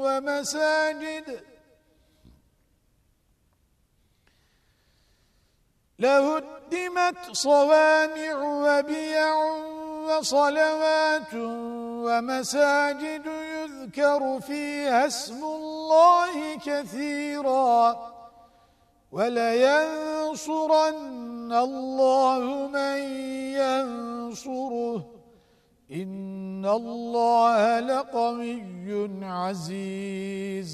ومساجد. لهدمت صوامع وبيع وصلوات ومساجد يذكر فيها اسم الله كثيرا. ولينصرن الله من ينصره. إن الله لقوي عزيز.